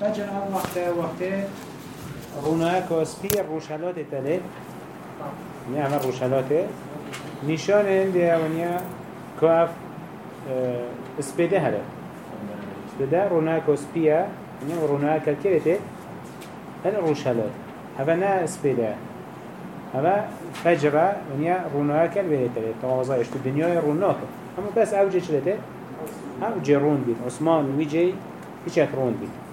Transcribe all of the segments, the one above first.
فجر جناب وقته. وقته رونه کاسپی روشلات تله. یعنی همه روشلاته نشان دیگه ونیا کاف اسپیده هره. اسپیده رونه کاسپیه یعنی رونه کلکرته هل روشلات. هفه نه اسپیده. هفه فجره ونیا رونه کل بیده توازایش تو دنیای رونه که اما بس اوجه چلته اوجه رون بید عثمان ویجه هیچ رون بید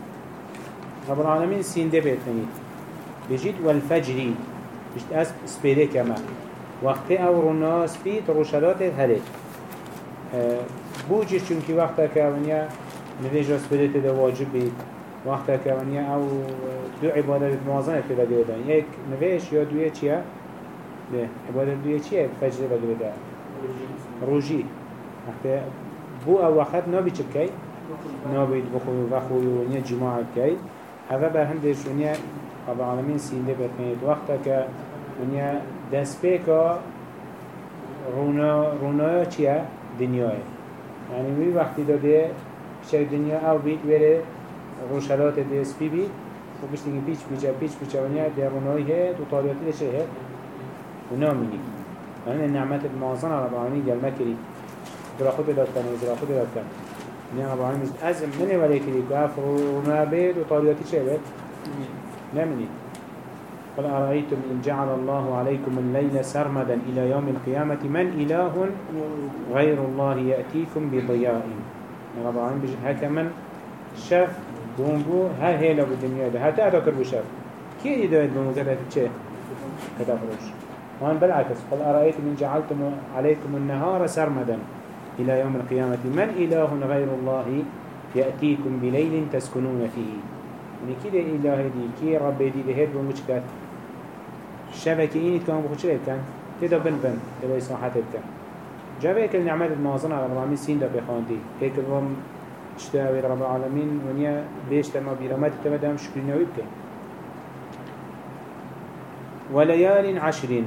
رب العالمين سين ده بيتني بجيت والفجري بجت اس سبيده كما وقت أو رونا سبيت روشلات آه، بوجي چونكي وقتا كونيا نويجا سبيده ده واجب بيت وقتا كونيا أو دو عبادت موازنة بدي بدن يك نويش يا دوية چيا ده عبادت دوية چيا فجر بدي بدن روجي وقت بو أو وقت نابي چبكي نابي بخوي وخوي ونيا جماعة كي هوا برهم اونیا رب عالمین سینده برکنید وقتا که اونیا دست پیکا رونا رونایا چیه؟ دنیای. یعنی وی وقتی داده شر دنیا او بید بره روشلات دست بی، بید. و پیش دیگه پیچ پیچه پیچ پیچه اونیا در رونایی هد دشه اونا نامینی یعنی نعمت معظم رب العالمین گلمه کرید درا خود داد کنه درا خود داد نعم رب العالمين أزم مني ولا كري قاف رونا بيت و طالباتی چه بيت نمني قل أرأيتم إن جعل الله عليكم الليل سرمدا إلى يوم القيامة من إله غير الله يأتيكم بضياء رب العالمين بيجي هكا من شاف بومبو ها هيلا بالدنيا ده. هتا أتاكر بشاف كي يدويت كده تتشي كده فروش وان بالعكس قل أرأيتم إن جعلتم عليكم النهار سرمدا. إلى يوم القيامة. من إله غير الله يأتيكم بليل تسكنون فيه. يعني كده إله دي كي رب دي بهيد بمجكات شبكة إني كان بخشرة كان كده بن بن كده إصلاحات كان جابك النعمات الموازنة على رب العالمين سين ده بخاندي هيك الوم اشتاوي رب العالمين ونيا بيش تما بيرمات تمدام شكرين ويبكي وليال عشرين.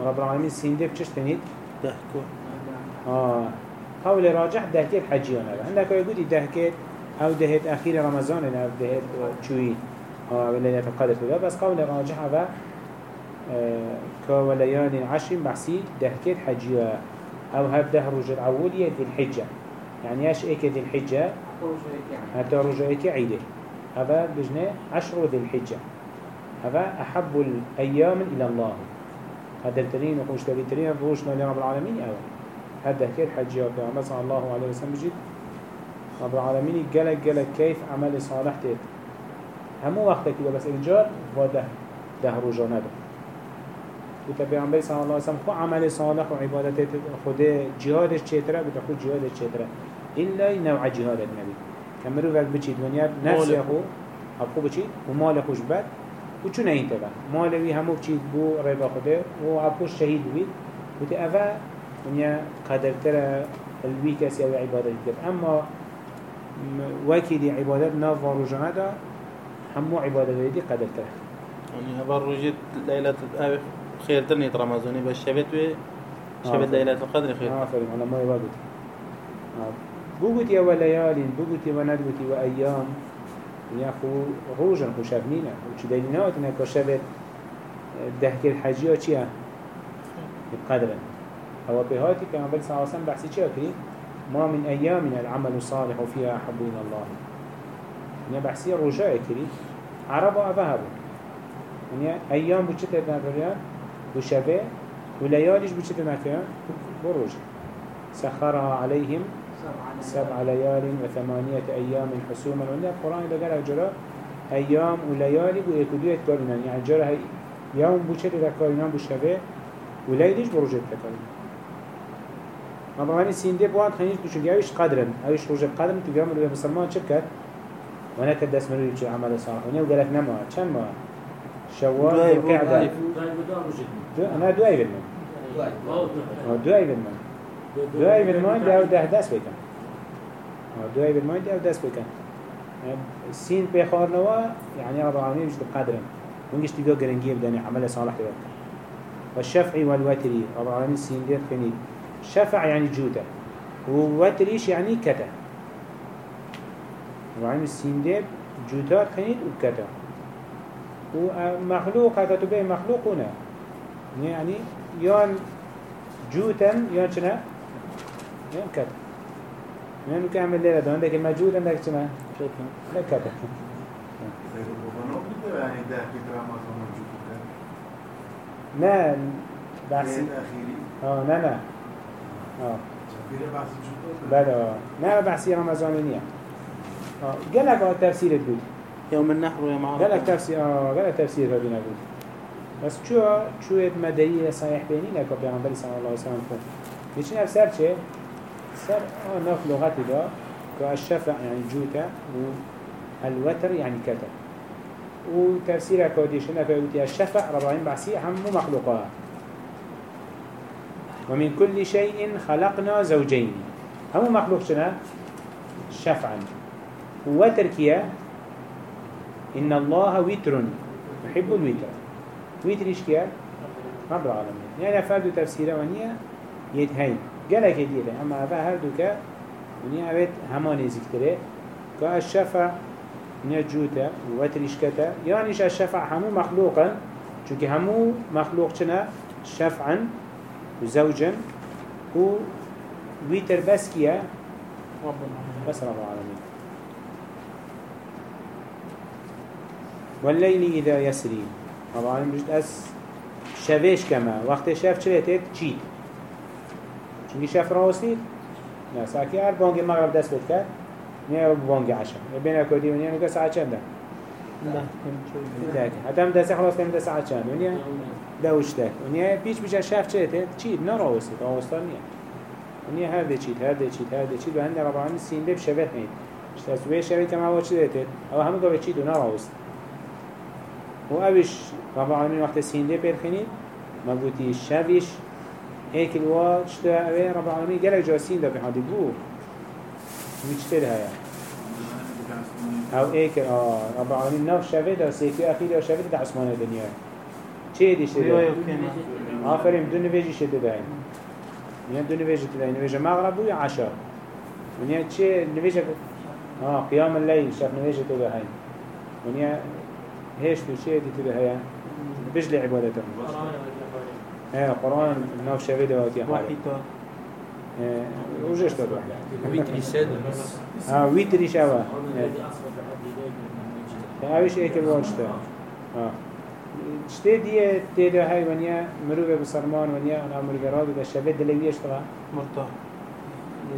ورب العالمين سين ده بچش تنيد دهكو. آه. حول راجح دهكيت حجيانا عندك يقولي دهكيت أو دهت أخير رمضان أو دهت شوي أو ليلة القدر كذا بس قول راجح هذا آه كوليان عشر بحسي دهكت حجية أو هبده رجل أولية ذي الحجة يعني إيش ايك ذي الحجة حتى رجعك عيده هذا بجنة عشر ذي الحجة هذا أحب الأيام إلى الله. هذا الترين وخوش ترين روشنا لرب العالمين أو. هذا كير حجية وبيعمل صلى الله عليه وسلم بجد رب العالمين جلك جلك كيف عمل صالح تيت همو وقتك كده بس إنجار وده ده رجعنا ده وتبع عن صلى الله عليه وسلم خو عمل صالح وعبادات خده جهادش چتره بتخو جهادش چتره إلا نوع جهاد النبي كمرو وقت بچيد ونيا نفس يخو أبقو بچيد ومال خوش بد. وچو نهين تبع مال وي همو بچيد بو رضا خده وأبقو شهيد بيد وتأفا ونيا قدر ترى الوي كسي أو عبادات كده أما وكي دي عبادات ناف ورجعنا دا همو عبادات دي قدر ترى يعني هذا الرجيت ليلة آه، خير ترني رمضاني بس شبت وي شبت. ليلة القدر خير آفرين على ما يبادت بوغتي وليال بوغتي وندوتي وأيام ياخو روجا خو شبنينا وش دلينات انك شبت دهك الحجية چيا قدرا هو بهاتي كما بل الله وسلم بحثي چيا كري ما من أيامنا العمل الصالح فيها أحب إلى الله يعني بحثي رجاء كري عربا أذهبوا يعني أيام بوشتة نكريان وشبه ولياليش بوشتة نكريان بروج سخرها عليهم سبع ليال وثمانية أيام حسوما. وإن القرآن إذا قال جرى أيام وليالي ويكدوية كارنا يعني جرى يوم بوشتة كارنا بوشبه وليليش بروجة كارنا ما بعمل سين ده بواد خنيش بشو جايش قدرن أيش روجة قدرن تجمع له مسلمان شركة وأنا كدس منو يجي عمل صالح وأنا وقالك نما كم ما شوال دواي ذو القعدة ضعيف. دو أنا دواي بالمن دواي بالمن دواي بالمن ده ده دست بكن دواي بالمن ده دست بكن سين بخار نوا يعني رب العالمين مش بقدرن ونجش تبقى جرنجي بدني عمل صالح ده والشفع والوتر رب العالمين سين ديت خنيد شفع يعني جودة. ووتريش يعني كتا رب العالمين سين ديت جوتات خنيد وكتا ومخلوق هذا تبقى مخلوق هنا. يعني يان جوتا يان شنا يان كتا يعني كامل ليلة ده عندك المجود عندك شنا لا كتا لا بحثي آه لا لا. بلا لا بحثي رمضانية آه. قالك آه تفسير بود. يوم النحر ويوم عرفة قالك تفسير آه قالك تفسير هذين بود. بس شو شو مدعي صحيح بيني لك بيغمبر صلى الله عليه وسلم كون ليش نفسر شيء سر آه نف لغتي ده كالشفع يعني جوتا والوتر يعني كتر وتفسير كوديشنا فيوتي الشفع ربعين بحسي هم مخلوقات. ومن كل شيء خلقنا زوجين. هم مخلوق شنا شفعا. وتركيا إن الله وتر. يحب الوتر. وتر إيش كيا؟ رب العالمين. يعني فرد تفسيره ونيا يتهين قالك يديره. أما هذا هردوك ونيا أبيت همان ذكره كالشفع نجوتا وتريشكتا يعني الشفع؟ همو مخلوقا. چونك همو مخلوق شنا شفعا. وزوجا و ويتر بس كيا بس رب العالمين. والليل إذا يسري. رب العالمين بجد أس شفيش كما وقت شاف چلتت چيت چونكي شاف راوستيت لا ساكي عرب بانجي المغرب دست بتكت نيا بانجي عشاء بين كودي ونيا نقا ساعة چنده؟ لا حتى هم دست خلاص كم دست ساعة چند دوشتک اونیه پیچ بیچه شف چه؟ ته چی؟ نار آوستد آوستان نیه اونیه هر ده چید هر ده چید هر ده چید و هند رب العالمین سین بب شبت شت از وی شبه که هوا چه ده او همه گوه چید و نار آوست و اوش رب العالمین وقت سین ده پرخینید مگوتی شویش هيك الوا شتا اوه رب العالمین گلک جا سینده به حدی بو. ویچتر هیا او ایک آه رب العالمین نو شوه ده سیکی اخی ده شوه ده عثمان دنیا. چه دیش ده آفرین دو نویجی شده ده این دو نویجی ده نویجه مغرب و عشاء ونیا چه نویجه آه قیام الليل شاف نویجه ده هاي ونیا هيش تو چه دی ده هيا بجل عبادته آه قرآن ناف شوی ده وقتی حالی وجهش ده ويتري ساد آه ويتري شوا اوش ايك الواجته آه شته دیه تیده های ونیا مروه بسرمان ونیا أنا مرگراد و شبه دلویش طبعا مرتاح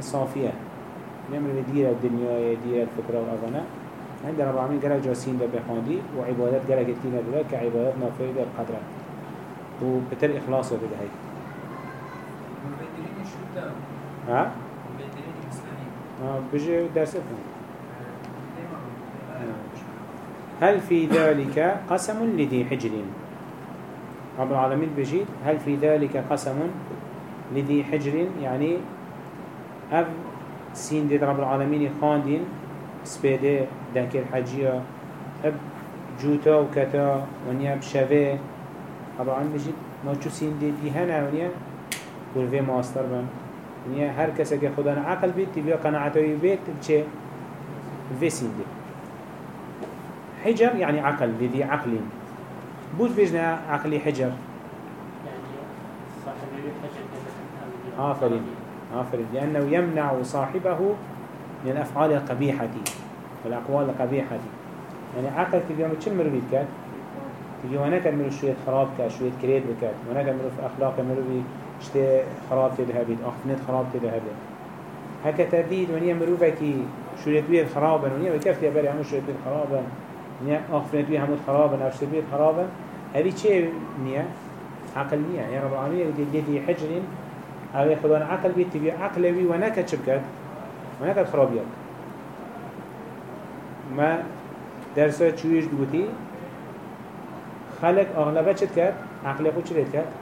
صافیه. نمر دير الدنيا دير الفكرة والأغنى عند رب العالمين قال جاسين ده بخاندي وعبادات قال كتير ده كعبادات نافذة القدرة وبتر إخلاص ده هاي الشتاء ها؟ مبدلين الإسلامي آه بيجي درستهم هل في ذلك قسم لذي حجر؟ رب العالمين بجيد هل في ذلك قسم لذي حجر؟ يعني أب سين دي رب العالمين خاندين سبيدة دنك الحجية أب جوتا وكتا ونيا بشوه رب العالمين بجيد ما چو سين دي دي هنا ونيا؟ والفي ماستر بن. ونيا هر کسی که خدا عقل بید تبیا قناعتوی بید بچه في سين دي حجر يعني عقل لذي عقل بوش بيجنا عقلي حجر. آفرين آفرين لأنه يمنع صاحبه من الأفعال القبيحة والأقوال القبيحة يعني عقل يوم تشمر بيت كات تبي وأنا تعمل شوية خراب كات شوية كريد بكات. وأنا تعمل في أخلاق بي شتى خراب تذهبت أخنت خراب تذهبت هكا تبيد ونيا مروفكي شوية بيت خرابا ونيا بكيف تبالي عمل شوية بيت خرابا. نیا آفرین توی همون خرابن افشت بید خرابن هذه چه نیا عقل نیا یا رب العالمین يقول دیدی حجرین. اوه خدا عقل بید تبی عقل بی و نکد چه بکد و نکد خرابیت ما درسا چویش دوتی خلق اغلبه چه کرد عقل خود چه کرد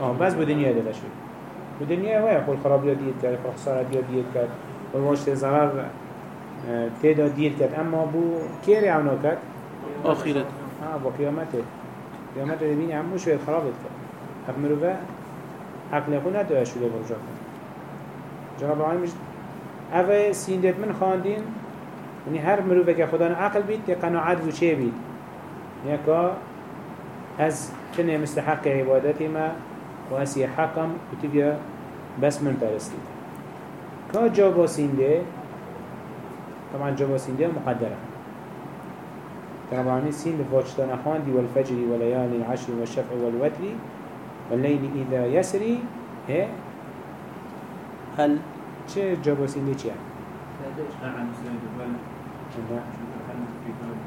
آه بس بو دنیا ده شد بو دنیا وای خود خرابیت دید کرد خسارت دید کرد و واشت ضرر تدا دیر کرد. اما بو کی رعونا کرد؟ آخیرت. ها با قیامت قیامت رو ببینی همون شوید خرابت کرد. حق مروفه عقل خود نداره شده برجا کرد جناب آقای میشه. اوه سیندت من خاندین یعنی هر مروفه که خدا عقل بید که قناعت و چه بید؟ یکا از کنه مستحق عبادتی ما و اسی حقم و بس من پرستید که جا با سینده؟ طبعا جابا سینده مقدرة. طبعا سين لفوجتنا خاندي والفجر وليالي العشر والشفع والوتر والليل إذا يسري هي هل؟ چه جابا سینده چیه؟ نعم سيد بل نه هل في ذلك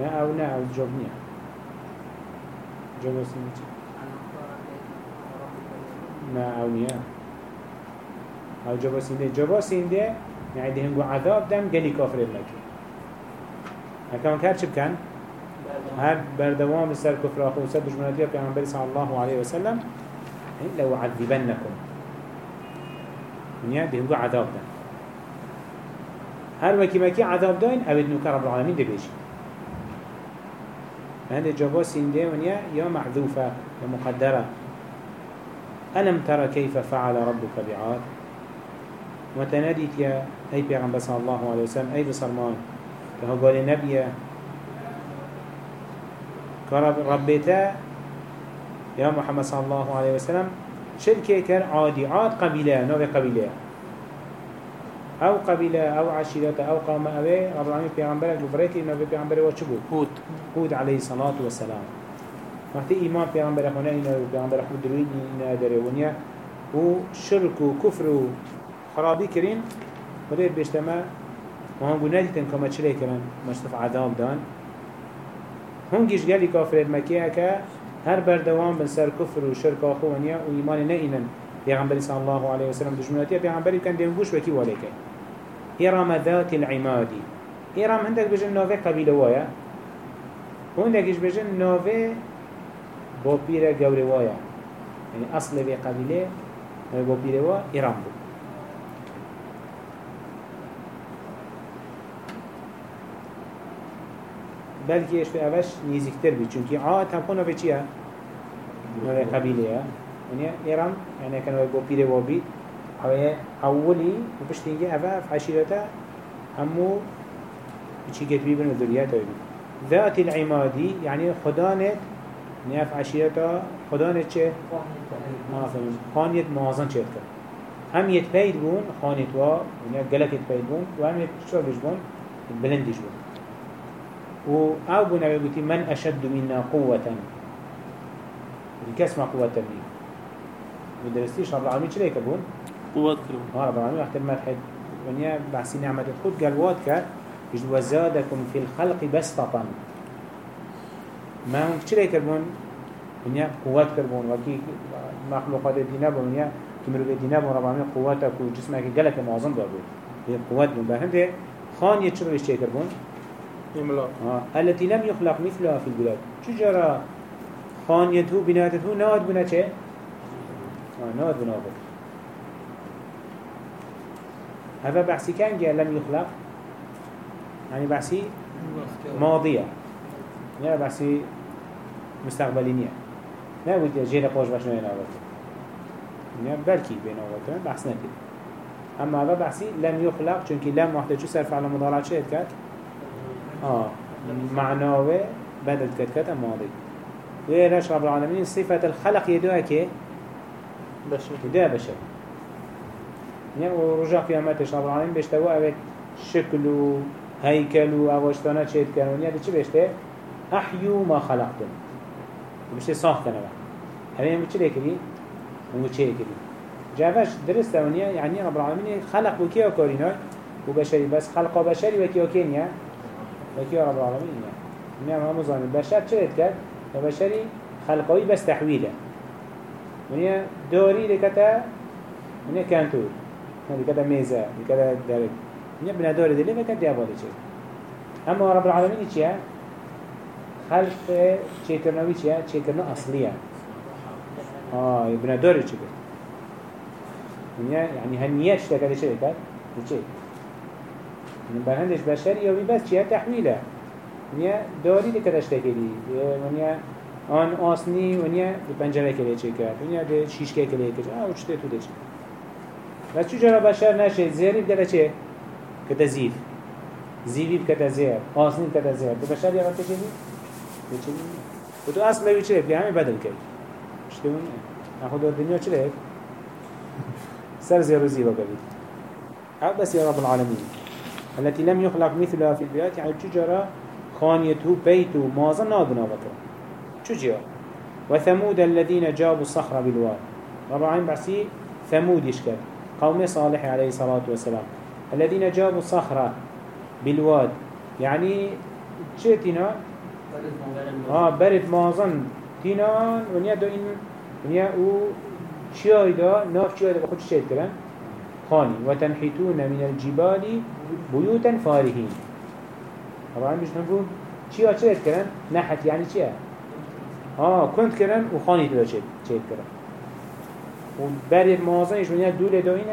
نه أو نه أو جاب نیه جابا سینده چیه؟ نه أو نیه أو جابا سینده جابا سینده يعني ده هنگو عذاب دم گلی کافر لکی هکان کار چه بکن؟ هر بردوام سر كفر أخو سر دجمناتي پیغمبر صلى الله عليه وسلم لو عذبنكم ونیا ده هنگو عذاب دم. هر وكي مكي عذاب داين أبد نوكا رب العالمين ده بيجي هذا جواب سيندي ونيا يا محذوفة يا مقدرة. ألم ترى كيف فعل ربك بعاد؟ وتناديت يا أي بيغمبر صلى الله عليه وسلم أي بصرمان كهو قال النبي كرب ربيتا يا محمد صلى الله عليه وسلم شركة كان عادي عاد قبيلة نوع قبيلة أو قبيلة أو عشيرة أو قوم أبي رب العالمين بيغمبرك وبريتي إنه بيغمبر وشبه هود هود عليه الصلاة والسلام وقتی ایمان پیامبر خونه اینا و پیامبر خود دروید اینا داره ونیا و شرک و و خدای بشتما و هم گونه که ما چلی کرن مشتف عذاب دان. هنگیش گلی کافر مکیه که هر بردوام بن سر کفر و شرک آخو ونیا و ایمان نه اینن پیغمبر صلی الله علیه وسلم دشمناتی پیغمبری کن دینگوش وکی والی کن إرم ذات العماد. إرم عندك بجن نوفي قبيلة وايا وعندك بجن نوفي بوبيرة قوري وايا يعني أصل في قبيلة بوبيرة وا إرم بو بلکه اش به اوش نزدیکتر بی. چونکی عاد هم به چیه؟ نوع قبیله ها. یعنی ایران یعنی کنه با پیر و بی اولی و پشت اینگه اوه عشیرته همو چی گت بی بنو ذریات ذات العمادی یعنی خدانت نیف یعنی عشیرتا خدانت چه؟ خانیت معاظن چه کرد هم یت پید بون خانیت و یعنی گلکت پید بون و هم یت چه بون بلندیش بون. و أو بنا بيقولي من أشد منا قوة. الكسمة قوة بي ودرستيش رب العالمين؟ چلي كبون؟ قوات كرو ها رب العالمين وقت المرحد ونيا بحسي نعمة الخود قال واد كات يجد وزادكم في الخلق بسطة. ما هم كتير كربون ونيا قوات كربون وكي مخلوقات الدينة ونيا كمرو الدينة رب العالمين قواتك وجسمك قلك معظم دابو هي قوات من بهنده خان يتشرو يشتي كربون ها التي لم يخلق مثلها في البلاد. شجرة خان يدهو بناتته ناد بنا چه؟ آه ناد بنا هذا بحثي كان جاء لم يخلق يعني بحثي ماضية يعني بحثي مستقبلينية لا يا جيل قوش باش أول يعني بلكي بين أول بحث نكي أما هذا بحثي لم يخلق چونك لم وقت شو صرف على شيء كات آه معناوه بدل كات كات ماضي. ويرش رب العالمين صفة الخلق يدوها كي؟ بشر. يدوها بشر. يعني ورجع قيامتش رب العالمين بيشتوى أبد شكل و هيكل و أواشتانا شيد كانون. يعني چه بيشته أحيو ما خلقتم. بيشته صاح كانوا هذين بيشته ليكري ونقول شيء كري جافش درست ونيا يعني رب العالمين خلق وكيا كارينا وبشري بس خلق بشري وكيا كينيا. وكيا رب العالمين يعني ما مزان البشر شريت كات وبشري خلقوي بس تحويله ونيا دوري لكتا ونيا كانتور كذا ميزة كذا درج نيا بنادور دليل ما كان ديابه شيء أما رب العالمين إيش خلق ويش شيء كرنا أصلية آه بنادور إيش كده نيا يعني هنيات شيء كذا شيء كذا یعنی برهندش بشر یا بس چیه؟ تحویله ونیا یعنی داری دی کدش تکلی ونیا یعنی آن آسنی ونیا دی پنجره کلی چه کرد؟ ونیا دی شیشکه کلی کرد آه اوچته تو دچه و چو جرا بشر نشه؟ زیری بگره چه؟ کتا زیف زیوی بکتا زیر. آسنی بکتا زیر. تو بشر یا وقت چه بچه و تو اصل لوی چه بگه همه بدل کرد شده اون اخو دور دنیا چه لگ سر زیر و زیبا کرد عباس یا رب العالمین. التي لم يخلق مثلها في البيات يعني تجرى خانيته بيته مازن نابنا بكرة تجرى وثمود الذين جابوا الصخرة بالواد العالمين بحسي ثمود يشكل. قوم صالح عليه الصلاة والسلام. الذين جابوا الصخرة بالواد. يعني شيتنا آه برد مازن. تينان ونيا دو إن ونيا أو چیای دا ناف چیای دا بخود خانی و تنحیتون من الجبال بیوتا فارهین طبعا مش نقول چیا چید کرن؟ نحت يعني چیه؟ آه كنت کرن و خانی تو چید چید کرن. و بر مازنش ونیا دول دوینا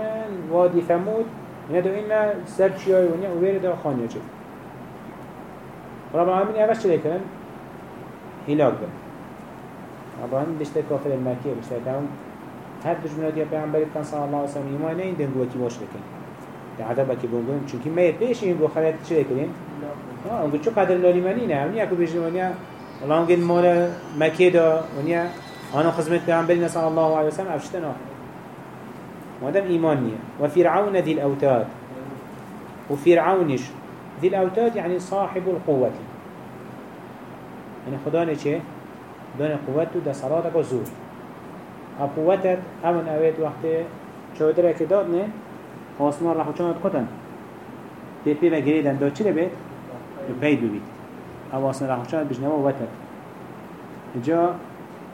وادی ثمود ونیا دوینا سر چیای ونیا و بیر دا خانی چید رب العالمين اول چه کرن؟ هلاك بشته كافر المكية بشته تاهم هر دجمنات يا پیغمبر كان صلى الله عليه وسلم ایمان نه این دنگو کی باش ده عذاب کی بونگون چونکی میت پیش این گو خلات چه کنین آه اونگو چو قدر لالی منی نه. اونیا کو بیش ونیا والله اونگل مال مکه دا. ونیا آنا خدمت پیغمبر صلى الله عليه وسلم افشتنا مادام ایمان نیه. و فرعون ذی الاوتاد. و فرعونش. ذی الاوتاد يعني صاحب القوة خدا نه چه؟ دون قوت ده صلاتك و زور. قوتت همون اوید وقتی چودره که داد نه آسمان را خوچانت کتن. تیر پی و گریدن. داد چی بید؟ دو پید ببید أو آسمان را خوچانت بجنه و وتد جا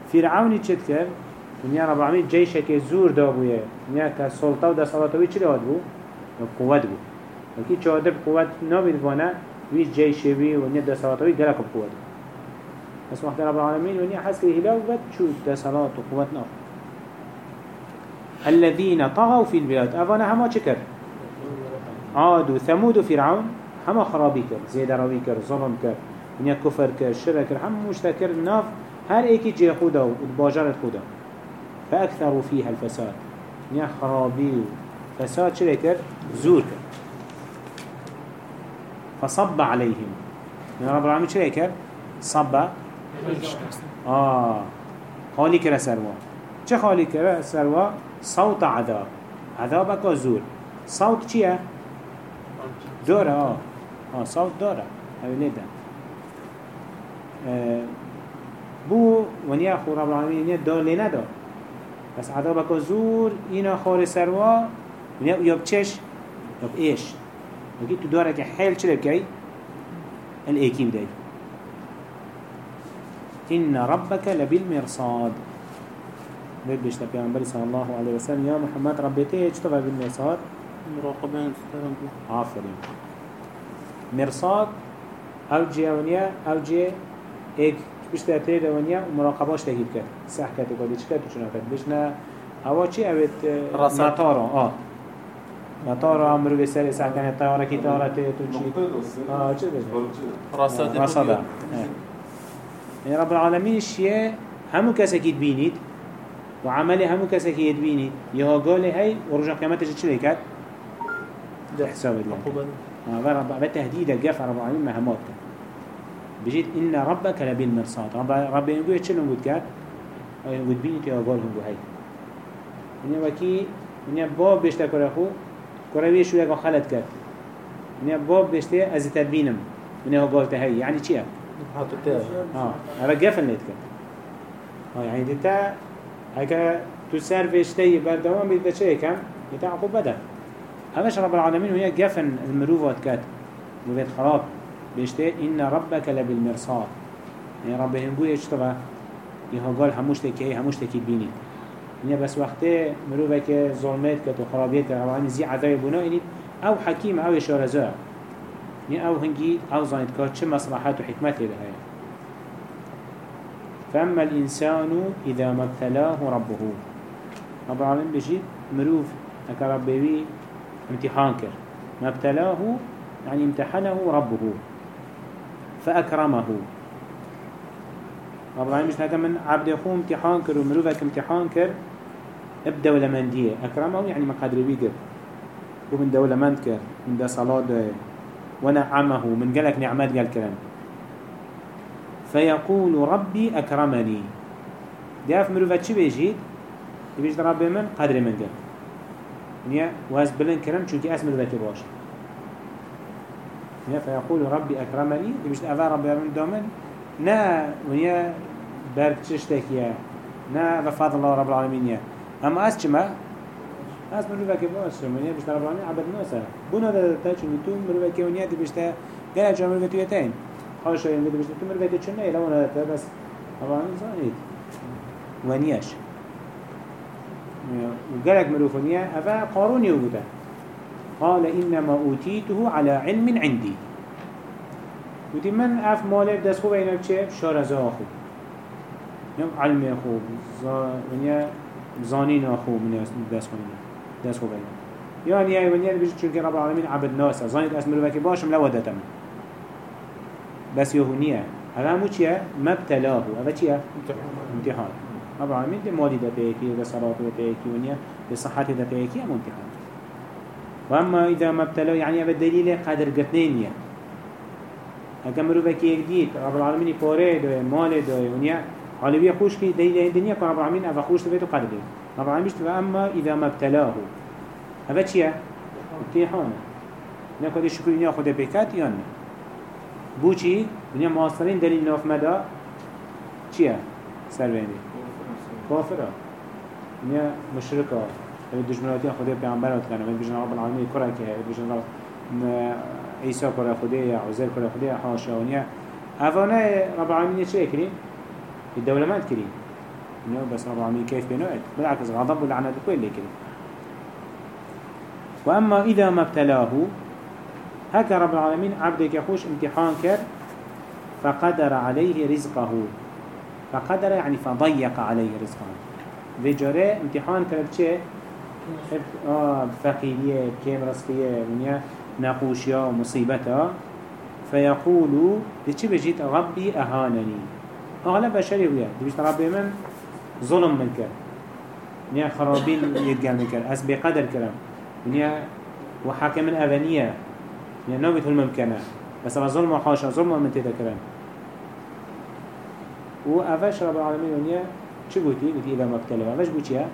فرعونی چید کرد دنیا رب العالمین جیشه که زور دا بویه دنیا که سلطه و دا صلاتوی چی داد بو؟ قوت بو وکی چادر قوت نابید وانه ویش جیشه بی و نیا دا صلاتوی گلک قوت بس وقت رب العالمین و نیا حس که هلاو بد شو دا صلات و قوت نابد الذين طغوا في البلاد. أفانا هما چكر عاد وثمود وفرعون هما خرابي كر زيادة روي كر ظلم كر من كفر كر شرك كر هم مشتكر ناف هر ايكي جي خودا وباجرت خودا فأكثروا فيها الفساد. من خرابي فساد شركر زور كر فصب عليهم من رب العالمين شركر صب. آه. خالي كرا سروا. چه خالي كرا سروا صوت عذاب. عذابك زور. صوت چیه؟ داره آه. آه صوت داره اولی ده. آه بو ونیا خور رب العالمین دار لی ندا بس عذابك زور اینا خار سروا ونیا یاب چش؟ یاب ایش. وقتی تو داره که حیل چه بکی؟ الايكي بدأي إن ربك لبالمرصاد. بيت بيشتا پیغمبر صلى الله عليه وسلم يا محمد ربيته اجتبه بالمرصاد مراقبين آفرين مرصاد أو جي اونيا أو جي ايك بيشتا تريد اونيا ومراقباش تهيب كت سح كت وقال إيش كت وشنا كت بيشنا اوا چي اوت. مطارا آه. مطارا امرو بسر سح كان الطيارة كي طارة تو چي آه چه بيشنا رصد رصدا يعني رب العالمين الشيء همو كسا كيد بينيد وعملي همو كيد بينيد يها قالي هاي ورجع قيامته چه لكات ده. حساب الله عقوبة آه رب بتهديد الجف رب العالمين مهمات كان بجيت إن ربك لبالمرصاد. رب رب يقول شنو قلت كات يقول بينيد يها قالهم هاي من وكي من باب بيشتا كرهو كرهوي شو يقع خلت كات من باب بيشتا از تدبينم من يها قالت هاي يعني آه أنا جفن ليت كده آه يعني ديتا هيك تسار في شتي بردوام بيتا شيء كم ديتا عقوب بدل همش رب العالمين وهي جفن المروفات كات وبيت خراب. بيشتي إن ربك لبالمرصاد. يعني ربهم بو يشتغى يها قال هموش تكي هموش تكي بيني يعني بس وقته مروفك ظلمات كات وخرابيات رب العالمين زي عذاب بنائني أو حكيم أو يشارزاه يعني أو هنجي أو زانت كات شو مصلحات وحكمت لها فأما الإنسان إذا ما ابتلاه ربه. رب العالمين بجيت مروف. أكا ربي امتحان كر. ما ابتلاه يعني امتحنه ربه. فأكرمه. رب العالمين مش من عبد أخوه امتحان كر ومروفك امتحان كر ولا مندية أكرمه يعني ما قدر بيقر ومن دولة مند كر من دا صلاة. ونعمه. من قالك نعمات قال كلام. فيقول ربي أكرمني. دياف مروفة چي بيجيد يبيجد ربي من قدر من قال. نيا واز بلن كرم چونكي اسم مروفة باش نيا فيقول ربي أكرمني. يبيجد أفا ربي من دومن نا ونيا برد چشتكيا نا بفضل الله رب العالمين يا. أما أس چما؟ أس مروفة باش ونيا بيجد رب العالمين عبد ناسا بنا دا تا چونكي تو مروفة ونيا دي بيجد قال جا مروفة خواهش شوية مروفة بيجد تو مروفة چنه لو أنا بس. رب العالمين زانيت ونياش وقالك مروفونيا أفا قاروني وقتا قال إنما أوتيته على علم عندي ودي من أف مالك دست خوب إنه بچه شارزا أخو يوم علم أخو ونيا زانين أخو من دست خوب دست خوب إنه يعني يعني ونيا بيجي چونك رب العالمين عبد ناسا زانيت اسم مروفك باشم لو ودتم بس يهونيا هذا مو چيه مبتلاه. هذا چيه امتحان. رب العالمين دي مالي ده بيكي ده صلاة ده بيكي ونيا ده صحة ده بيكي هم امتحان. وأما إذا ما ابتلوا يعني أبا الدليل قدر قتنين هكا مروفا كي يجديد رب العالمين فوري ده مال ده ونيا غالبية خوش كي دليل الدنيا رب العالمين أبا خوش تبيتو قدر ده رب العالمين بيشتبه أما إذا ما ابتلاه أبا چيا؟ امتحان نكو دي شكرين يا خده بكات يانا بوچي ونيا مواصلين دليل نوف مدى چيا؟ سربيني كافرة نيا مشركة هذه دجمناتين خدای پیامبرات کنه و بجن رب العالمین کرا که بجن رب عیسی کرا خدای عزیر کرا خدای حاشا و نیا اوانه رب العالمین چه کریم؟ الدولمات كريم إنه بس رب العالمين كيف بنوعد بالعكس غضب ولعنة كل اللي كريم وأما إذا ما ابتلاه هكا رب العالمين عبدك يخوش امتحان كر فقدر عليه رزقه. فقدر يعني فضيق عليه رزقه. في جاره امتحان كرد چه؟ آه فقيرية كيم رزقية ونيا نقوشيا ومصيبتا فيقول دي بجيت؟ ربي أهانني. أغلب بشري ويا دي بجيت ربي من؟ ظلم من كر ونيا خرابين يتقال من كر أس بقدر كرم ونيا وحاكم الأغنية. ونيا نوبت الممكنة بس ظلم وحاشا ظلم من تذكرن و اوش رب العالمين ونيا چه بوتي؟ بوتي إذا مبتلى اوش بوتيا؟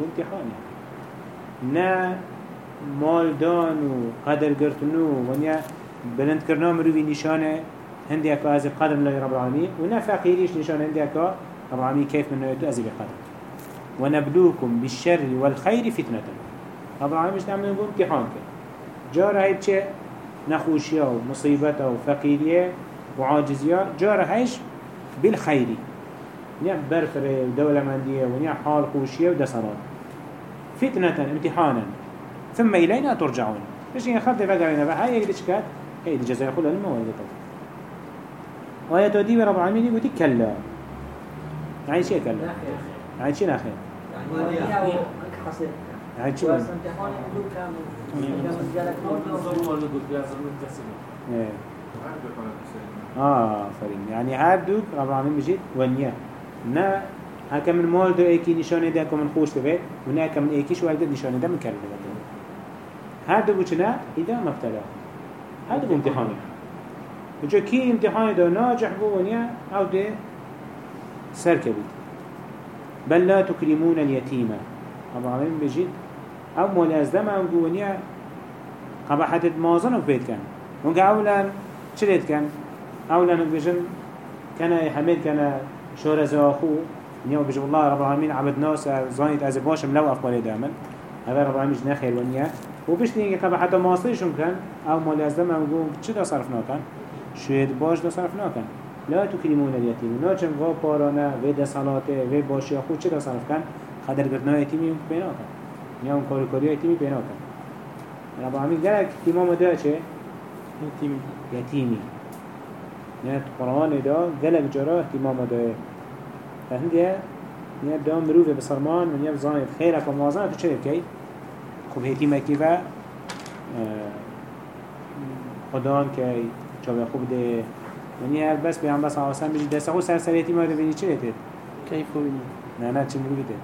بامتحانه نا مال دان و قدر گرتنو ونيا بلند کرنا مروی نشانة هندی اکا از قدر الله رب العالمين. و نا فقیریش نشانة هندی اکا رب العالمين كيف من نويتو ازي بقدر ونبلوكم بالشر والخير فتنة. رب العالمين مش نعمل نقول امتحان كده جار هاي بچه نخوشيا ومصيبتا وفقيرية وعاجزيا جار هايش بالخير نيا برفر دولة مندية ونيا حال قوشية ودسرات فتنة امتحانا ثم إلينا ترجعون. ليش يعني خلت فقرنا بقى هاي يجد شكات هاي دي جزاء يقول لهم ويجد وآية تودي رب العالمين يقول كلا يعني شيء كلا يعني شيء ناخر يعني شيء إيه آه فرين يعني عبدك رب العالمين بجد ونيا نا هكا من مال دو ايكي نشانه ده من خوش تبه ونا هكا من ايكي شو هكا نشانه ده من كرده ده هذا بوچنا إذا ما ابتلاه هذا بو امتحانه بجو كي امتحانه ده ناجح بو ونيا أو ده سر كبيت بل لا تكرمون اليتيمة رب العالمين أو مال ازدم أو بو ونيا قبحت مازن بيت كان ونقا اولا چلت كان اولا بجن كان حميد كان شهر زاخو نيو بجن الله رب العالمين عبد ناس زانيت از باشم لو افضل دامن. هذا رب العالمين جنا خير ونيا وبش نيجي قبل حتى ماصريشون كان أو مال ازدم أو قوم چه دا صرفنا كان شويد باش دا صرفنا كان لا تكرمون اليتيم ناچن و پارانا و ده صلاته و باشی خود چه دا صرف کن؟ خدر گرتنا یتیمی بنا کن یا اون کارکاری های تیمی پینا کن رب العالمین گلک تیما مده چه؟ یتیمی یتیمی نه قرآن دا گلک جرا تیما مده فهمیده؟ نه دا مروف بسرمان من یه بزانه خیره اکا موازنه تو چه بکی؟ خب هیتیمه اکی و خدان که چاوه خوب ده یعنی هر بس به هم بس آسان بیشی دست خود سرسریتی ما رو بینی چه ده؟ کیف خوبی نه نه چه مروفی ده؟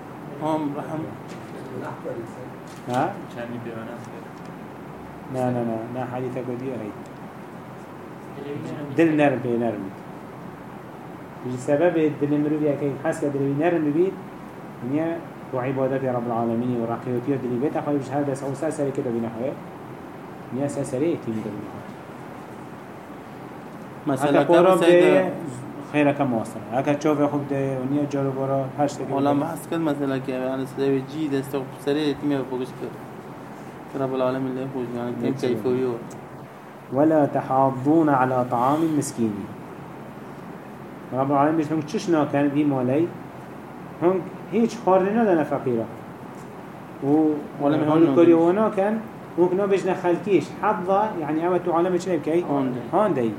هم رحم ها؟ چندی بیانه نه نه نه نه حديثة قدية هيد دل نرم بي نرم بيت بجي سبب دل مروفي اكي حس دل نرم بيت ونيا وعبادات رب العالمين ورقيوتي دل بيت أخوي بجي هذا سعو ساسري كده بنا حوية ونيا ساسري اتيم دل بنا مثلا هكا قرب كم ده سيدا خيرا كم واصل هكا تشوف خوب ده ونيا جارو برا هشت ولا ما حس كل مثلا كي يعني سيدا جي ده استوى سريع تيمي بفوقش كده رب العالمين اللي يفوز يعني نعم. كيف يو ولا تحاضون على طعام المسكين رب العالمين بيش هنك چشنا كان دي مالي هنك هيج خارنا لنا فقيرة و ولا من كوريونا كان هنك نو بيجنا خلكيش حظة يعني اما تو عالم چنه بكي هون دي. هون دي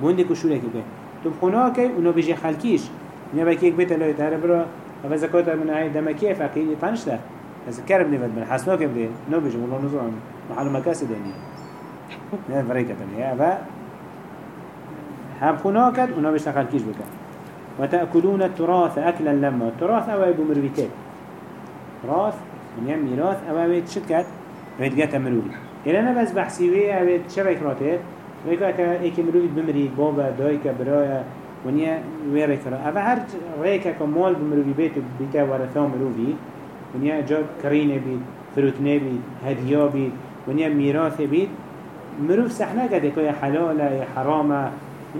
بوندي كشو لكي بكي تو بخونا كي ونو بيجي خلكيش نیا با کیک بیت لای تاره برا و زکات من های دمکی فقیری پنج تا. از کرب نیفت من حسنا که بده نو بیجم والله نزوم محل مکاسی دنیا. نه برای کتن یا و هم خونا کد اونا بشتا خلکیش بکن. و تأکلون التراث أكلا لما. التراث أو يبو مرويتات تراث من يم ميراث أو شد كد ويت جاتا مروي إلا أنا بس بحسي وي أو شبك ويكا كا إيكي مروي بمري بابا دايكا برايا ونيا ويرك را أو هر ريكا كمال بمروي بيت بيتا ورثا مروي ونيا جاب كرينة بيت فروتنة بيت هدية بيت ونيا ميراث بيت مروف سحنا قد يكون حلالة يا حرامة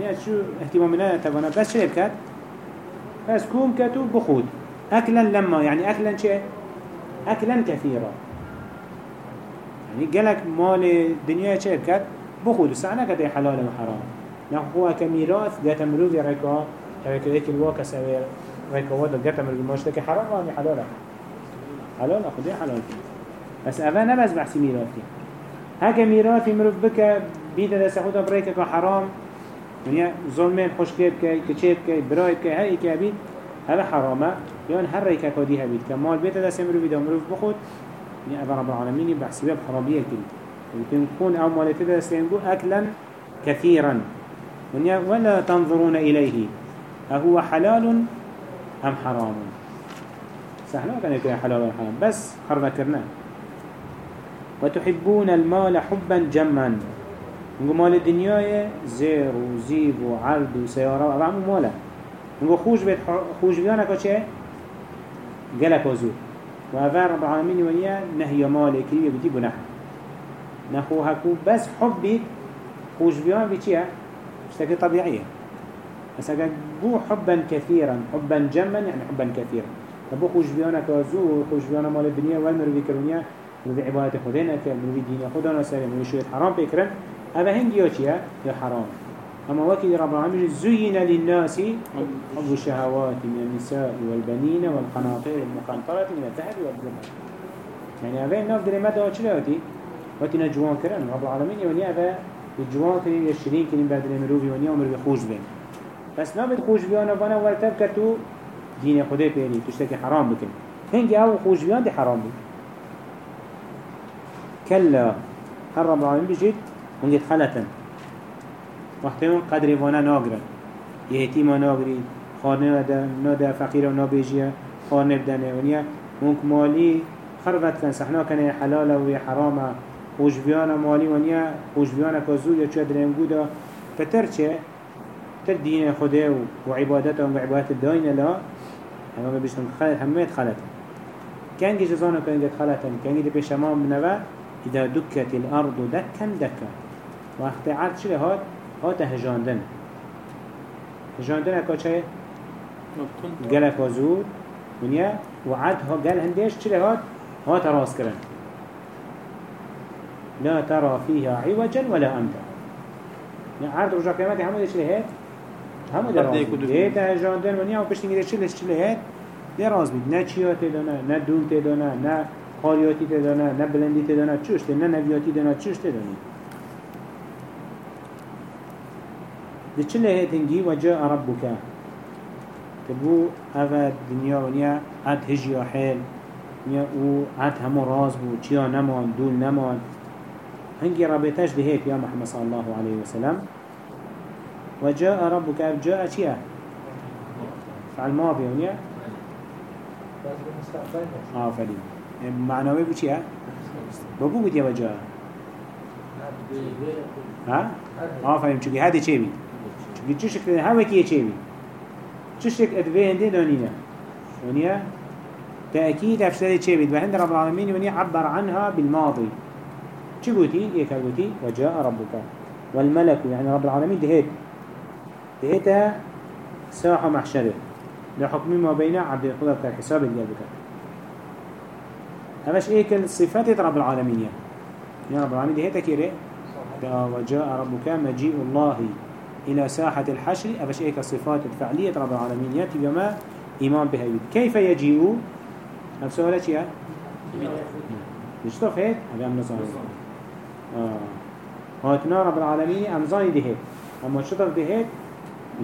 يعني شو اهتمامنا تبعنا بس شيء بكت بس كوم كتو بخود أكلا لما يعني أكلا شيء أكلا كثيرا يعني قالك مال الدنيا شيء بكت بخود سحنا قد حلالة وحرام نحو كميراث جات مروف يركا يركا ذيك الواقع سوي ركا ودا جات مروف ما اشتكي حرام ولا حلالة. حلالة خدي حلال بس أفانا بس بحسي ميراثي هكا ميراثي مروف بك بيدا دست خدا بريكا كحرام ونیا ظلمین خوش کی کچیب کی برای کی هر ایکی بید هذا حرامه. یان هر ریکا کدی هبید. که مال بیت دست امرو بید امرو بخود ونیا اول رب العالمین بحسبه بحرامية كده أو مالت دست امرو اكلا كثيرا. ولا تنظرون إليه. أهو حلال أم حرام؟ سهلا كان يكون حلال أم حرام بس خرنا كرنا وتحبون المال حبا جما. نقول مال الدنيا زير وزيب وعرض وسيارة وعمو مالا نقول خوش بيت خوش بيانا كوشي قلق وزور وأفار رب العالمين ونيا نهي مالك لي بتيب نحن نخو هكو بس حبك خوش بيان بيتيا اشتكي طبيعية. بس أقول بو حبا كثيرا حبا جما يعني حبا كثيرا. فبو خوش بيانا كوزور خوش بيانا مال الدنيا والمرو بكرونيا مرو عبادة خدينا مرو دين خدنا سالم مرو شوية حرام بكرن هذا هنجي يا يا حرام. أما وكي رب العالمين زين للناس حب الشهوات من النساء والبنين والقناطير المقنطرة من الذهب والفضة يعني هذا الناف دريمات ده وتي نجوان كرن رب العالمين يعني هذا الجوان كرين يشرين كرين بعد المروفي ونيا ومر بخوش بين بس نابد خوش بيانا بنا ولتب كتو دين خده بيني تشتكي حرام بكن هنجي أو خوش بيان دي حرام بي كلا هر رب العالمين بجيت ونجد وقتی اون قدری وأنا ناگرن. یهتیما ناگری خانه نده نده فقیر و نابیجیه خانه بدنه ونیا اونک مالی خربت کن سحنا کنه حلاله و حرامه خوشبیان مالی ونیا خوشبیان کازو یا چه درنگو دا فتر چه تر دین خوده و عبادت و عبادت داین لا همه بشتن خلط همه خلط كان جزانا كان قد خلطن كان قد بشمام بنوا إذا دكت الأرض دكا دكا وقت عاد شو هاد هات؟ هجاندن هجاندن اكا چه گلک وزود ونیا وعد ها گل هندش چه هات هات؟ راس کرن لا ترى فيها عوجا ولا أمتا يعني عرض رجع قيامتي همو دي چه هات همو دي راس بید هيتا هجاندن ونیا و پشتنگی دي چه چه هات دي راس بید نه چیات دانه نه دول تدانه نه قاریاتی تدانه نه بلندی تدانه چوش نه نویاتی دانه چوش تدانه دي چله هتنجي وجاء ربك تبو أفا الدنيا ونيا عد هجيا حيل نيا و عد همو راز بو. چيا نمان دول نمان. هنجي ربيتاش دهيت يا محمد صلى الله عليه وسلم وجاء ربك جاء چيا فعل ماضي ونيا آه فلي معنوي بو چيا بابو بيت يا وجاء ها؟ آفرین. چونکه هدی چه بید چونکه چه شکل همه کیه چه بید چه شکل ادوه هنده دانینه ونیا تأكيد أفسد چه بید و هند رب العالمين ونیا عبر عنها بالماضي چه قوتي إيه قوتي وجاء ربك. والملك يعني رب العالمين دهيت. دهيتها ساحة محشره. لحكم ما بين عبد الخدا بتاع الحساب اللي بك همش إيه كل صفات رب العالمين يعني يا رب. العالمين دهيتها كيري وجاء ربك مجيء الله إلى ساحة الحشر. أفش إيه كصفات الفعلية رب العالمين. يأتي بما إيمان بها يبيد كيف يجيء؟ هل سؤالة يا؟ نشطف هيك هذا نصاري آه هاتنا رب العالمين أمزاني دهيت. أما شطف دهيت.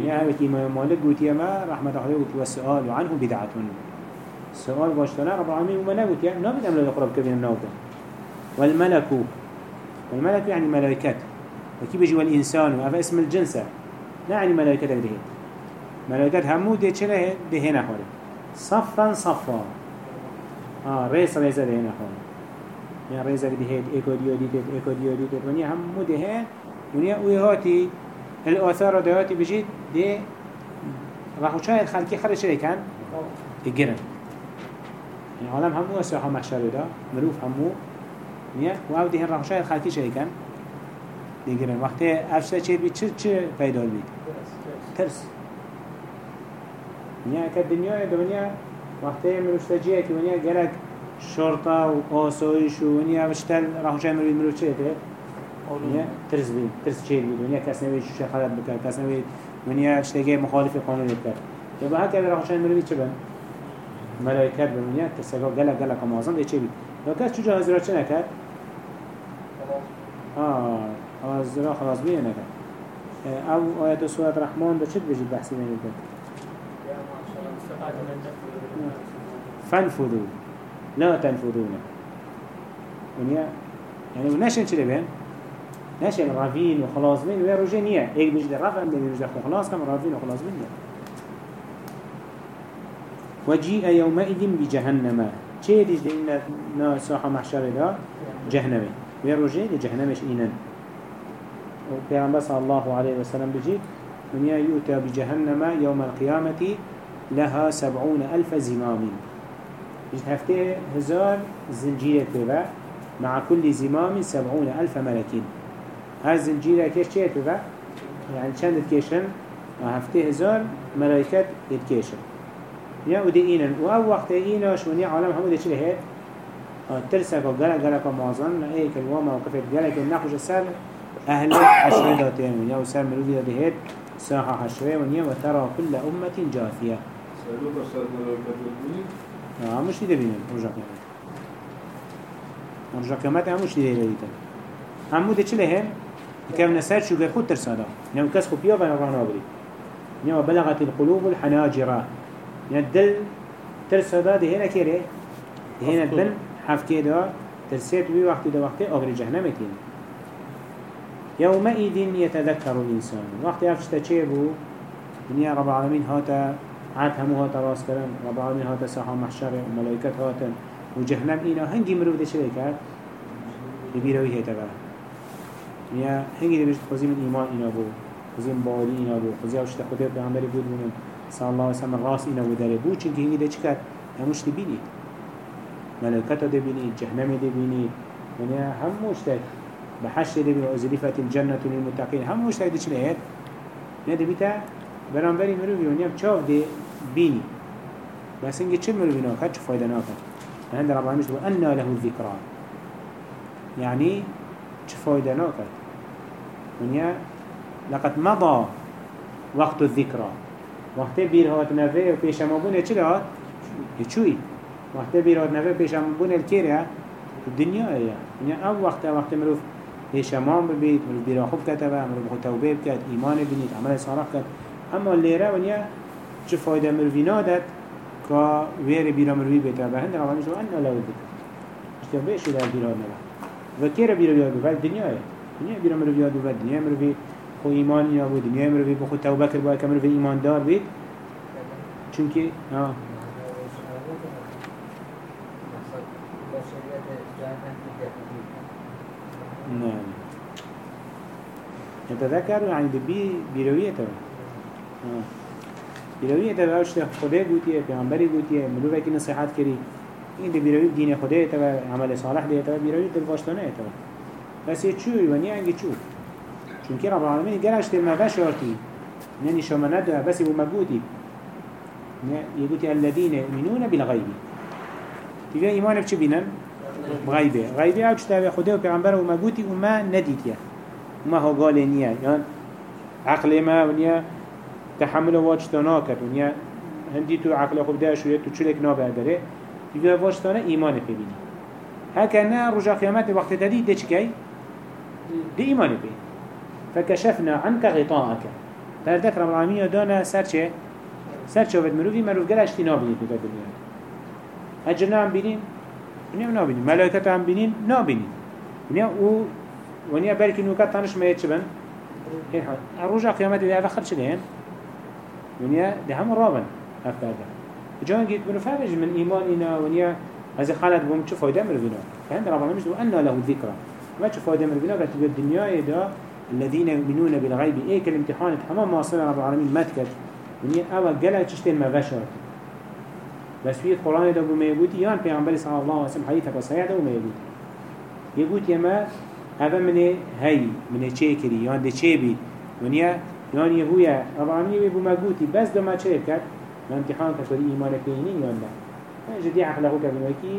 يا هبتي مالك قلت يا ما رحمة الله قلت والسؤال عنه بدعة السؤال باشتنا رب العالمين وما نقول يا نابد أم لا يقرب كبير النوبة والملك والملك يعني ملائكات. وكي بيجي والإنسان؟ وهذا اسم الجنس. لا يعني ملائكة دهين ملائكات همو ده چره دهين أخوره صفا صفا. آه ريس ريس دهين أخوره يعني ريس دهين ايكو ديو ديتت ايكو ديو ديتت ونيا همو دهين ونيا ويهاتي الآثار دهاتي بجيت ده شايد خلقي خرج شري كان يقرن يعني عالم همو اساحة محشر ده مروف همو. نیا و أو دهن رخشای خلقی چه کن دیگرن وقتی افشته چه بید چه چه پیدا بید؟ ترس. نیا که دنیای دنیا وقتی مروشتجیه که ونیا گرک شرطه و آسایش و نیا مشتل راهش امروز مرو چه ده نیا ترس بی ترس چه بی دنیا کس نوید شش خلاب کس ونيا منیا مخالف قانون بکر. یا ده هک راهش امروز چه بن؟ ملائکه به منیا کس اگه گله گله کم ده چه بی. یا کس چجا هزرا چه نکرد؟ آه هزرا خلاص بیه نکرد. او آیت سورة رحمان ده چه بجید بحثی فن فانفذوا لا تنفذون. ونيا يعني ونشن چه بين نشن رافين وخلاص بين ويا رجي نيا إيك بجد رافن بين رجي خلاص كم رافين وخلاص بين وجيء يومئذ بجهنم. چه ديش دين نا ساحة محشر دا؟ جهنمي ويا رجي لجهنمش إينن وبيغمبر صلى الله عليه وسلم بجيت من يؤتى بجهنم يوم القيامة لها سبعون ألف زمام جيت هفتة هزار زنجيرة بيبا مع كل زمام سبعون ألف ملكين. هاي الزنجيرة كيش چيه بيبا يعني چند تكيشن؟ هفتة هزار ملائكة يتكيشن. يا ودي إينن. وأو وقت إيناش ونيا عالم همو چه هيت ترسك وقلق قلق موازن إيه كالوما وكفت قلق. النقش السر أهل حشرة داتين. ونيا وسر ملودي دهيت ساحة حشرة ونيا وترى كل أمة جاثية. سألوك أستاذ مش دي بينن رجع كمان رجع كمان مش دي ليتا همو ده چله هم كم نسر شو خود ترسادا نعم كس خبيا بنا رانا بري نعم بلغت القلوب الحناجرة يعني الدل ترسادا ده هنا كيره ده هنا الدل حفكي دا ترسيت بي وقت دا وقت أغري جهنم كين يومئذ يتذكر الإنسان وقت يفشت تشيبو دنيا رب العالمين هاتا عاد همو هاتا راس كرن رب العالمين هاتا ساحة محشر وملائكة هاتا وجهنم إينا هنجي مروف ده شلي كار يبيروي هيتا بقى يا هنجي ده بيجت خزي من إيمان إينا بو خزي من باوري إينا بو خزي أوشت خطير بغمبري بود من صلى الله عليه وسلم راس وداره بو چنك هنجي ده چكت هموش تبيني ملائكته ده بيني جهنم ده بيني يعني هم مشتاق بحشر ده بيني وزلفت الجنة للمتقين هم مشتاق ده چلهت نه ده بيتا برانبري مرو بيونيا بچاف ده بيني. بس چه مرو بينا كد چه فايدة ناكد عند رب العالمين شو أن له الذكرى. يعني چه فايدة ونيا لقد مضى وقت الذكرى. وقت بير هات نفه وبيش مابونه چه لهات؟ يچوي وقت بیراد نفه پیشم بون الکیره الدنيا إيه يعني أو وقت وقت مروف. پیشمان ببید مروف بیرا خوب کتبه مروف خود توبه بکد ایمان بینید عمل صالح کد أما لیره ونیا چه فایده مروفی نادد که ویر بیرا مروفی بیتر به هند روانش و انه لو بکد اشتبه شده بیراد نبه و کیره بیرا بیاد ببید دنیا إيه دنیا بیرا مروفی یاد ببید دنیا مروفی خو ایمان یا بود. دنیا مروفی بخود توبه کرد باید که مروفی ایمان دار بید چونکه آه. نعم يتذكر يعني بي بيروية تبع آه. بيروية تبع وش خدا قوتيه پیغمبری قوتيه ملوه کی نصيحات کری. این ده بيروية دين خدا تبع عمل صالح ده تبع بيروية دلواشتانه تبع. بس يتشوي وني عنگي چو چونكي رب العالمين قالش تلما فشارتي نني شما ندعى بس يبو مقوتي يقولي الذين يؤمنون بالغيب تبقى إيمان بچه بينن غيبه غيبه آو چه خدا و پیغمبر و مقوتي وما نديتيا وما هو قال نيا يعني عقل ما ونيا تحمل واجتنا كد ونيا هندي تو عقل خوب ده شوية تو چلك نابه داره. تبقى واجتنا إيمان ببيني هكذا رجع قيامات وقت تدي ده چكي ده إيمان ببيني فكشفنا عنك غطاءك فهردك رب العالمين دانا سر چه؟ سر چه وید مروفی؟ مروف گل اشتی نابینید تو دنیا اجرنا هم بینین ونیا نابینین ملائکت هم بینین نابینین ونیا أو ونیا بلکی نوکت تانش مهید چه بن؟ الرجع قيامت ده هذا خرج لين ونيا ده هم رابن أفكاره جان جيت منو فهمج من إيماننا ونيا هذا خالد بوم شو فايدة من البناء فهند ربنا مش أن له الذكرى ما شو فايدة من البناء قالت الدنيا ده الذين يؤمنون بالغيب إيه كالامتحان تمام ما وصلنا رب العالمين ما تكت ونيا أول جل تشتين ما بشر بس في القرآن ده بما يقول يان بيعمل صلى الله عليه وسلم حديثك وصحيح ده بما يقول يقول يا ما هذا من هاي من تشيكري يان ده تشيبي ونيا يان يهويا رب العالمين بيبو ما قوتي بس ده ما تشيكت ما امتحان كتوري إيمان بينين يان ده جدي أخلاقه كبيركي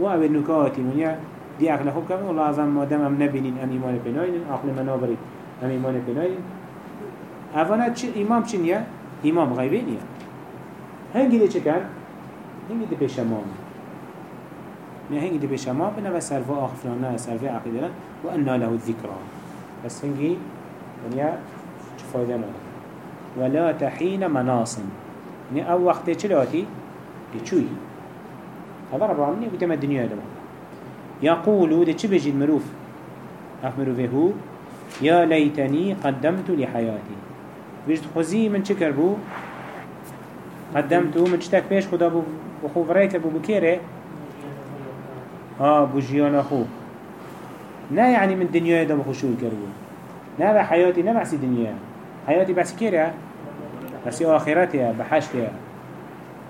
وأول نكاتي ونيا دي عقل خوب كم والله أعظم ما دام أم نبينين أم إيمان بناين عقل منابري أم إيمان بناين أفنا چه إمام چه نيا إمام غيبي نيا هنگی ده چه کن؟ هنگی ده پیش امام نه هنگی ده پیش امام بنا و سرفا آخفران نه سرفا عقیده و أنا له الذکرى بس هنگی ونیا چه فایده نده ولا تحين مناصن يعني أو وقت چلاتی؟ يچوي هذا رب العالمين يقول تما الدنيا ده يقول ده چه بجي المروف اف مروفه هو يا ليتني قدمت لحياتي بجد خزي من چكر بو قدمتو من چتك بيش خدا بو بخو فريك بو بكيره ها بو جيانا خو. نا يعني من دنيا ده بخو شو كربو نا بحياتي نا بحسي دنيا حياتي بس كيره بس آخرتها بحشتها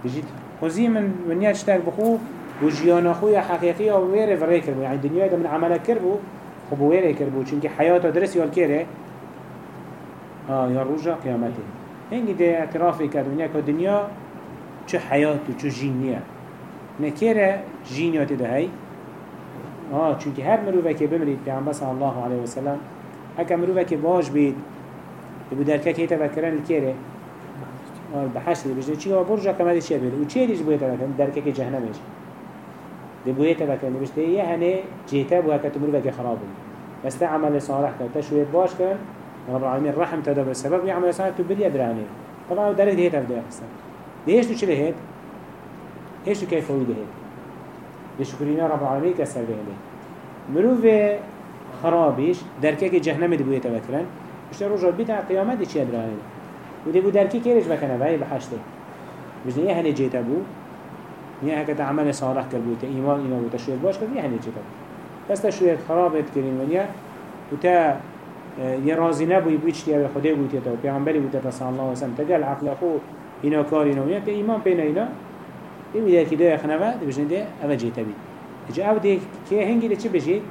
بجد خزي من من يشتك بخو وجيانا خويا حقيقية ويري فري كربو. يعني الدنيا ده من عملك كربو خب ويري كربو. چونك حياته درس يال كيره آه يا رجع قيامته. هنگی ده اعترافی کرد ونیا که دنیا چه حیات و چه جینیه نکره جینیاتی ده هی آه چونکه هر مروفة که بمرید پیغمبر صلی الله علیه وسلم. هکا مروفة که باش بید ابو دركك هي تفكران الكيره بحشت بيجي تشي برجع كمان شيء بيد وشيء ليش بيت انا دركك جهنم ايش دي بيت بكن مش دي يعني جيتا بو هكا تمر بك خراب بس تعمل صالح كان تشويه باش كان رب العالمين رحم تدا بسبب يعمل صالح تبدي ادراني طبعا درك هي تبدا احسن ليش تو شلي هيك ايش كيف هو ويده هيك بشكرنا رب العالمين كسر بهله مروه خرابيش دركك جهنم دي بيت بكن مش رجع بيت قيامت چی ادرانه و دی بو درکی کیرش بکنه وای بحشته بجنه یه هنه جیتا بو یه هکت عمل صالح کرد بو تا ایمان اینا بو تشویر باش کرد یه هنه جیتا بو بس تشویر خرابت کرین ونیا و تا یه رازی نبوی بو اجتی أو خوده بو تیتا و پیغمبری بو تیتا صلی اللہ وسلم تگل عقل خو اینا کار اینا ونیا تا ایمان پینا اینا دی بو درکی دوی خنوه دی بجنه دی أو جیتا بی اجا أو دی که هنگی دی چی بجید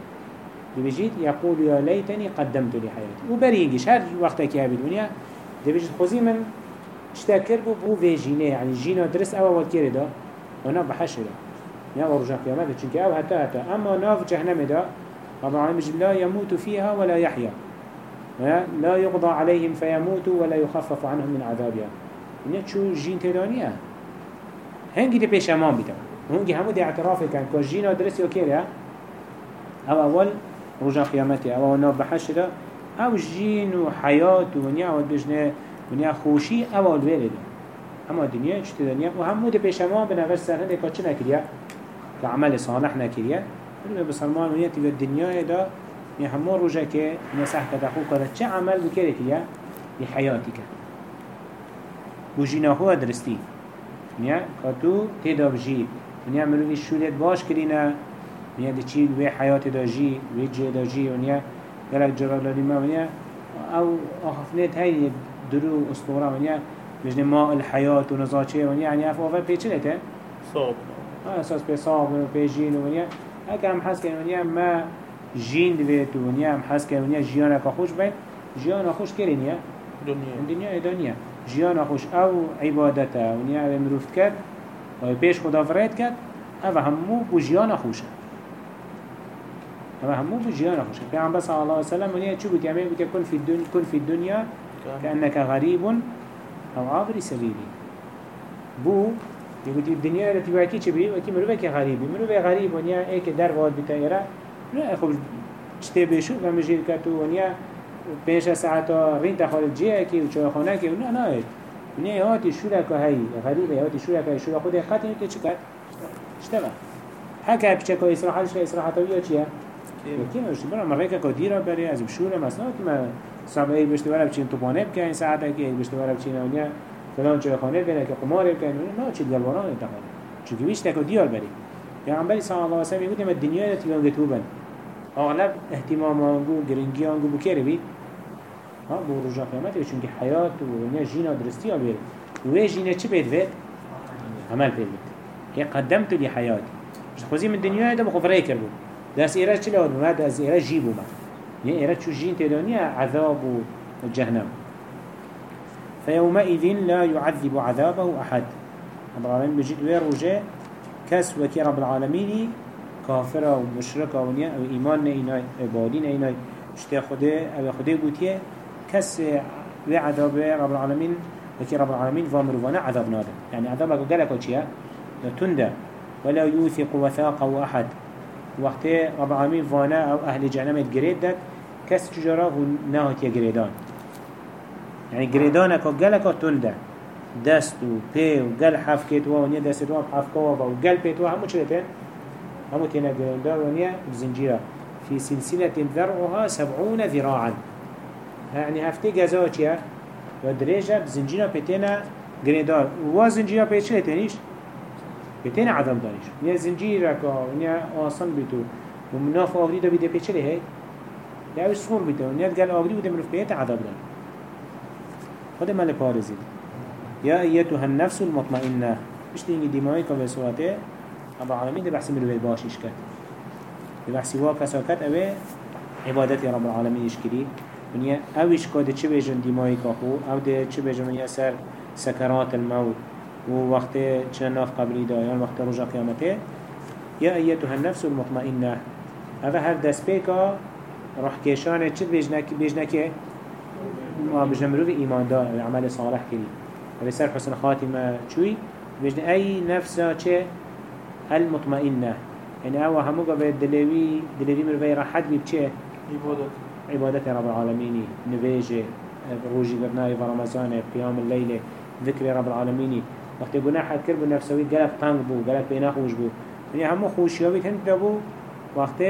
بيجيت يقول يا ليتني قدمت لحياتي وبرينجش هر وقت كي هبي الدنيا ده بيجيت خوزي من اشتاكر بو بو في جينه يعني جينا درس أول والكير ده وأنا بحشر يا ورجع قيامته چونك أو حتى حتى اما ناف جهنم ده رب العالمين لا يموت فيها ولا يحيا لا يقضى عليهم فيموتوا ولا يخفف عنهم من عذابها. إنه شو جين تدانية هنگی ده پیش أمان بیتا هنگی همو ده اعترافه کن که جینا درس یا کره أو اول رجع قيامته أو ناف بحشره أو جين و حياة و ونيا و ونيا خوشي أو الويرد اما الدنيا چت دنيا و همو ده پیشما بنفر سر هنده که چه نکریا که عمل صالح نکریا بلو بسلمان ونيا تبا الدنيا دا نيا همو رجع که نسح كتخو كده چه عمل بكره كريا لحياتك و جينا هو درستي نيا كتو تدا بجي ونيا مروي الشوليت باش كرينا ونیا دی چی وی حیات دا جی وی جه دا جی ونیا گلک جلالالی ما ونیا أو اخفنت هاي درو اسطوره ونيا بجن ماء الحياة ونزاچه ونيا يعني اف اوفر بيچلته صوب ها أساس بي صاب و بي جين ونيا هكا هم حس كان ونيا ما جين دويت ونيا هم حس كان ونيا جيانا خوش بين جيانا خوش كرينيا دنيا الدنيا دنيا جيانا خوش. أو عبادته ونيا أو مروفت كد و بيش خدا فريد كد أو همو بو جيانا خوشه. أو همو بو جيانا خوشه پیغمبر صلى الله عليه وسلم ونيا چو قلت يمين قلت كن في الدنيا كن في الدنيا كأنك غريب أو عابر سبيلي بو يقول الدنيا التي باكي چبي وكي مروفك غريب مروفك غريب ونيا ايك در واد بتايرا لا خب چته بشو و مجيل كتو ونيا بيش ساعتا رين تخال جيه كي وچو خانه كي ونيا نايت ونيا هاتي شولك هاي غريب هاتي شولك هاي شولك خود قاتل انت چكت اشتغل حكا بچكو إسراحة لشكا إسراحة ويا کی میشه برای ما ریکا رکا کدیرا بری از بشوره مثلا ما سامه ای بشته برم چین توپانه بکنی ساعت که ای بشته برای چین اونیا فلان چه خانه بره که قمار بکنی نه چی دلواران انتقال چون ویش کودی را بری یه صلی الله علیه و سلم میگه ما دنیا تی گنگ تو اغلب اهتمام آنگو گرنگی آنگو بکری بی ها بو روز قیامت چون که حیات و نه جینا درستی آبی. و جینا چی بد ود؟ عمل بد که قدمت لی حیاتی خوزی خب، خب، من دنیا دم خب، خفره کرد كربو داس إيرا چلا ما داس إيرا جيبو ما يعني إيرا شو جين تدنيا عذاب وجهنم فيومئذ لا يعذب عذابه أحد. رب العالمين بجد وير وجه كس وكي رب العالمين كافرة ومشركة ونيا أو إيمان إيناي عبادين إيناي اشتيا خده أو خده قوتيه كس وعذاب رب العالمين وكي رب العالمين فامروانا عذاب نادم يعني عذابك قالك وشيا تندى ولا يوثق وثاقه أحد. وقت رب العالمين فانا أو أهل جهنم الجريد دك كس تجاره ناهت يجريدان يعني جريدانا كجلك تندى دست و پی و گل حف کت و نیا دست و حف کوا و گل پیت و همو چه تن همو تینا گرندار و نیا بزنجیرا في سلسلة ذرعها سبعون ذراعا. يعني هفته جزاء چيا و درجة بزنجيرا بتنا جريدار و زنجيرا بيت چه تنيش بتنا عذاب دانيش نیا زنجيرا كا نیا آسان بیتو. و مناف آغری دا بیده پیچه له هی. یا اوش صور بیتو. نیا گل آغری بوده مروف بیت عذاب دان خود مال پارزید يا أيتها النفس المطمئنة. مش تيجي دمائك بسواته رب العالمين ده بحسي مروي باش يشكت ده بحسي واقع ساكت أوي عبادتي رب العالمين يشكري ونيا أويش كده چه بيجن دمائك أخو أو ده چه بيجن ونيا سر سكرات الموت. ووقت چه ناف قبري دا يعني وقت رجع قيامته يا أيتها النفس المطمئنة. هذا هر دست بيكا راح كيشانه چه بيجنك بيجنك ما بيجن مروي إيمان دا عمل صالح كريم ولسر حسن خاتمة شوي بجن أي نفسها چه؟ المطمئنة. يعني أو همو قبل دلوي دلوي مروي راحت بي بچه عبادت. عبادة رب العالمين نبيجة روجي برناي ورمضان قيام الليل ذكر رب العالمين وقت قلنا حد كربو نفسوي قلق طنق بو قلق بينا خوش بو يعني همو خوشيوي هند دبو وقت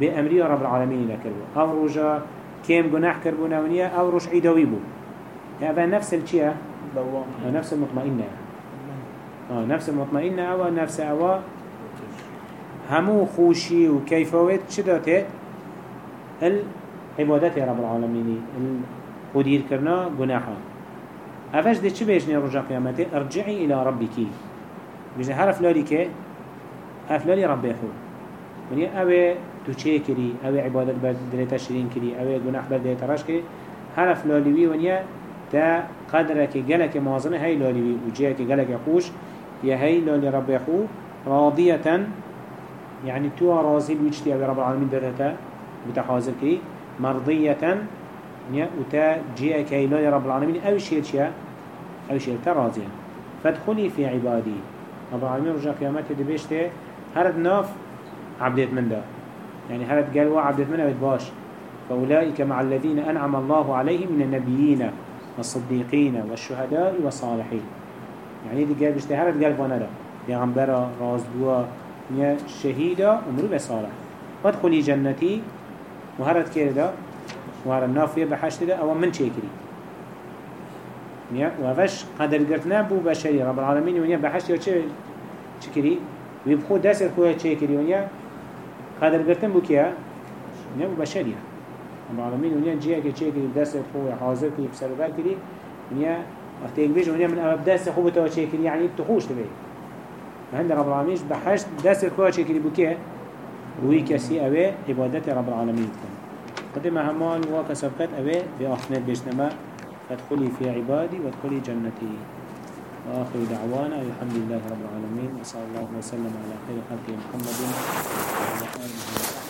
بأمري رب العالمين لكربو أو روجا كيم قناح كربو نونيا أو روش عيدوي بو يعني نفس الشيء دوام. نفس المطمئنة آه نفس المطمئنة أو نفس أو همو خوشي وكيفوت شدته العبادات يا رب العالمين القدير كرنا جناحا أفش دي چه بيجني رجع قيامته؟ أرجعي إلى ربك. بيجني هر أفلالي كي؟ أفلالي ربي خو. وني أوي تو چه كري أوي عبادت بدلتا شرين كري أوي جناح بدلتا رش كري. هر أفلالي وي ونيا تا قدرك جلك مازنه هاي لالي وجهك جلك يخوش يا هاي لالي رب يخو راضية يعني تو راضي بوجتي أبي رب العالمين درتا بتحاضر كي مرضية يا وتا جيك هاي لالي رب العالمين أو شيء أو شيء راضية فادخلي في عبادي رب العالمين رجع قيامته دبشته هرد ناف عبدت من ده يعني هرد قال وعبدت منه باش. فأولئك مع الذين أنعم الله عليهم من النبيين والصديقين والشهداء والصالحين يعني دي قال بشتهرت قال فانا دا بيغمبرا رازدوا نيا شهيدا ومرو بصالح وادخلي جنتي وهرت كير دا وهر النافية بحشت دا أو من شكري وفش قدر قرتنا بو بشري رب العالمين ونيا بحشت يا شكري. ويبخو داسر خويا شكري ونيا قدر قرتن بو كيا؟ نيا بو بشري. رب العالمين ونیا جیه که چه کری دست خوی حاضر کری بسر بر کری ونیا وقتی یک بیش ونیا من اما دست خوب تو چه یعنی تخوش تبی هند رب العالمين بحشت دست خواه چه کری بکه وی کسی اوه عبادت رب العالمين. کن قدم همان وكسبقت اوه بأخنات بيشنما فادخلي في عبادي وادخلي جنتي. وآخر دعوانا الحمد لله رب العالمين وصلى الله وسلم على خير خلقه محمد وعلى آله وصحبه.